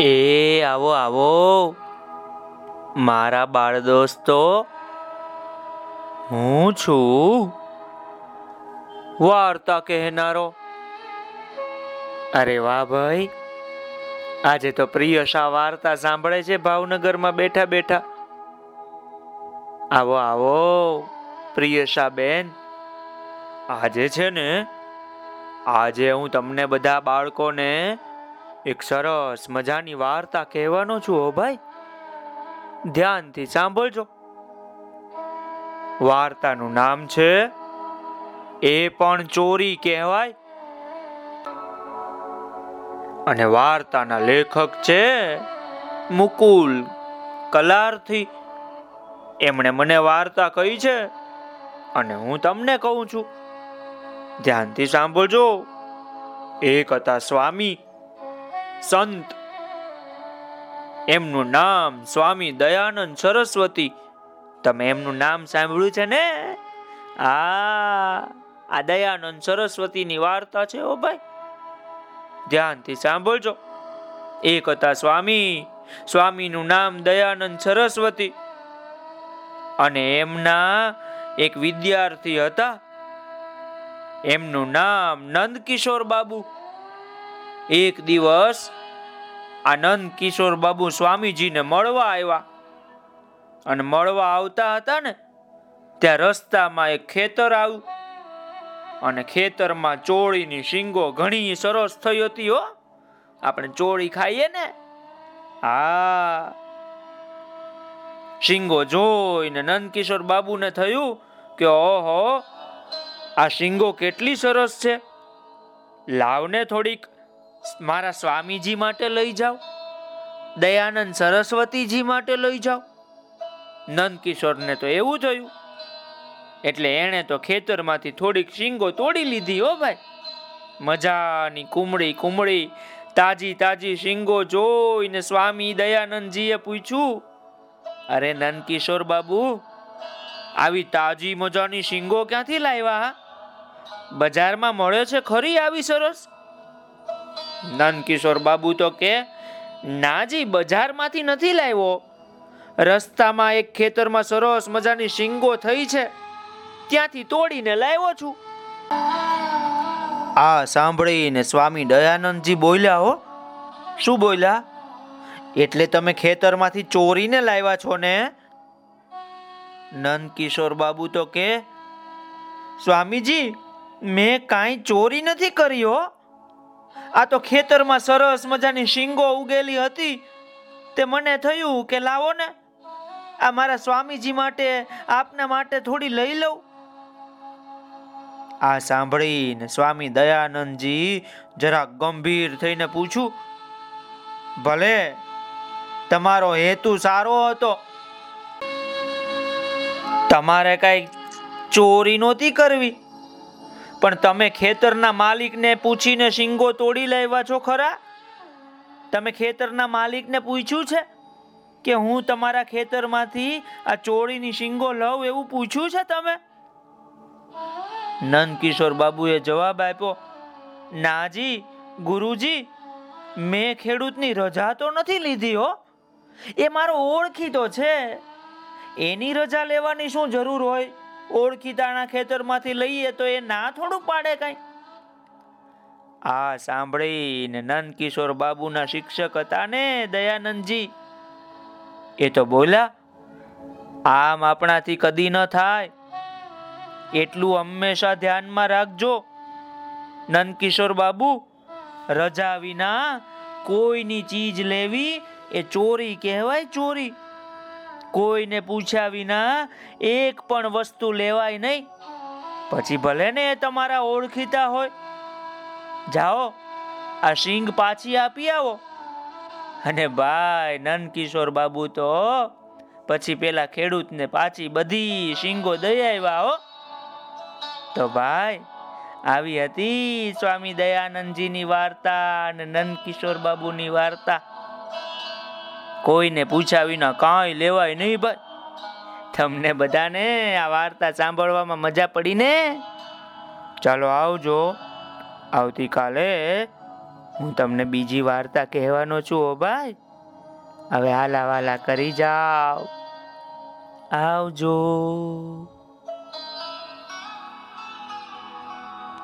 એ આવો આવો. મારા બાળ દોસ્તો, હું છું. વાર્તા કહેનારો. અરે વાહ ભાઈ. આજે તો પ્રિયશા વાર્તા સાંભળે છે ભાવનગરમાં બેઠા બેઠા. આવો આવો. પ્રિયશા બેન, આજે છે ને આજે હું તમને બધા બાળકોને એક સરસ મજાની વાર્તા કહેવાનો છું, હો ભાઈ. ધ્યાનથી સાંભળજો. વાર્તાનું નામ છે, એ પણ ચોરી કહેવાય. અને વાર્તાના લેખક છે, મુકુલ કલારથી. એમણે મને વાર્તા કહી છે, અને હું તમને કહું છું ધ્યાનથી સાંભળજો. એક હતા સ્વામી, સંત. એમનું નામ સ્વામી દયાનંદ સરસ્વતી. તમે એમનું નામ સાંભળ્યું છે ને? આ આ દયાનંદ સરસ્વતીની વાર્તા છે ઓ ભાઈ. ધ્યાનથી સાંભળજો. એક હતા સ્વામી, સ્વામીનું નામ દયાનંદ સરસ્વતી. અને એમના એક વિદ્યાર્થી હતા એમનું નામ નંદકિશોર બાબુ. એક દિવસ આ કિશોર બાબુ સ્વામીજીને મળવા આવ્યા. અને મળવા આવતા હતા ને, ત્યાં રસ્તામાં એક ખેતર આવ્યું. અને ખેતરમાં ચોળીની શીંગો ઘણી સરસ થઈ હતી હો. આપણે ચોળી ખાઈએ ને? હા. શીંગો જોઈને નંદકિશોર બાબુને થયું કે ઓહો આ શીંગો કેટલી સરસ છે. લાવને થોડીક મારા સ્વામીજી માટે લઈ જાઓ. દયાનંદ સરસ્વતીજી માટે લઈ જાઓ. નંદકિશોરને તો એવું થયું. એટલે એણે તો ખેતરમાંથી થોડીક શીંગો તોડી લીધી હો ભાઈ. મજાની કુમળી કુમળી, તાજી તાજી શીંગો જોઈને સ્વામી દયાનંદજીએ પૂછ્યું, અરે નંદકિશોર બાબુ, આવી તાજી મજાની શીંગો ક્યાંથી લાવ્યા બજારમાં મળે છે ખરી આવી સરસ? નંદકિશોર બાબુ તો કે, નાજી બજારમાંથી નથી લાવ્યો. રસ્તામાં એક ખેતરમાં સરસ મજાની શીંગો થઈ છે. ત્યાંથી તોડીને લાવ્યો છું. આ સાંભળીને સ્વામી દયાનંદજી બોલ્યા હો. શું બોલ્યા? એટલે તમે ખેતરમાંથી ચોરીને લાવ્યા છો ને? નંદકિશોર બાબુ તો કે, સ્વામીજી મેં કાંઈ ચોરી નથી કરી, હો. આ તો ખેતરમાં સરસ મજાની શીંગો ઉગેલી હતી. તે મને થયું કે લાવો ને, આ મારા સ્વામીજી માટે, આપના માટે થોડી લઈ લઉં. આ સાંભળીને સ્વામી દયાનંદજી જરા ગંભીર થઈને પૂછું ભલે, તમારો હેતુ સારો હતો. તમારે કઈ ચોરી નહોતી કરવી. પણ તમે ખેતરના માલિકને પૂછીને શીંગો તોડી લેવા છો ખરા? તમે ખેતરના માલિકને પૂછ્યું છે કે હું તમારા ખેતરમાંથી આ ચોરીની શીંગો લઉં એવું પૂછ્યું છે તમે? નંદકિશોર બાબુએ જવાબ આપ્યો, નાજી, ગુરુજી, મેં ખેડૂતની રજા તો નથી લીધી હો. એ મારો ઓળખીતો છે. એની રજા લેવાની શું જરૂર હોય? ઓળખીતાના ખેતરમાંથી લઈએ તો એ ના થોડું પાડે કઈ. આ સાંભળીને નંદકિશોર બાબુના શિક્ષક હતા ને દયાનંદજી. એ તો બોલ્યા, આમ આપણાથી કદી ન થાય. એટલું હંમેશા ધ્યાનમાં રાખજો. નંદકિશોર બાબુ, રજા વિના કોઈની ચીજ લેવી એ ચોરી કહેવાય ચોરી. કોઈને પૂછ્યા વિના એક પણ વસ્તુ લેવાય નહીં. પછી ભલે ને એ તમારા ઓળખીતા હોય. જાઓ, આ સિંગ પાછી આપી આવો. અને ભાઈ, નંદકિશોર બાબુ તો પછી પેલા ખેડૂતને પાછી બધી શીંગો દઈ આવ્યા હો. તો ભાઈ, આવી હતી સ્વામી દયાનંદજીની વાર્તા અને નંદકિશોર બાબુની વાર્તા. કોઈને પૂછ્યા વિના કાંઈ લેવાય નહીં ભાઈ. તમને બધાને આ વાર્તા સાંભળવામાં મજા પડી ને? ચાલો આવજો. આવતીકાલે હું તમને બીજી વાર્તા કહેવાનો છું ઓ ભાઈ. હવે હાલા કરી જાઓ. આવજો.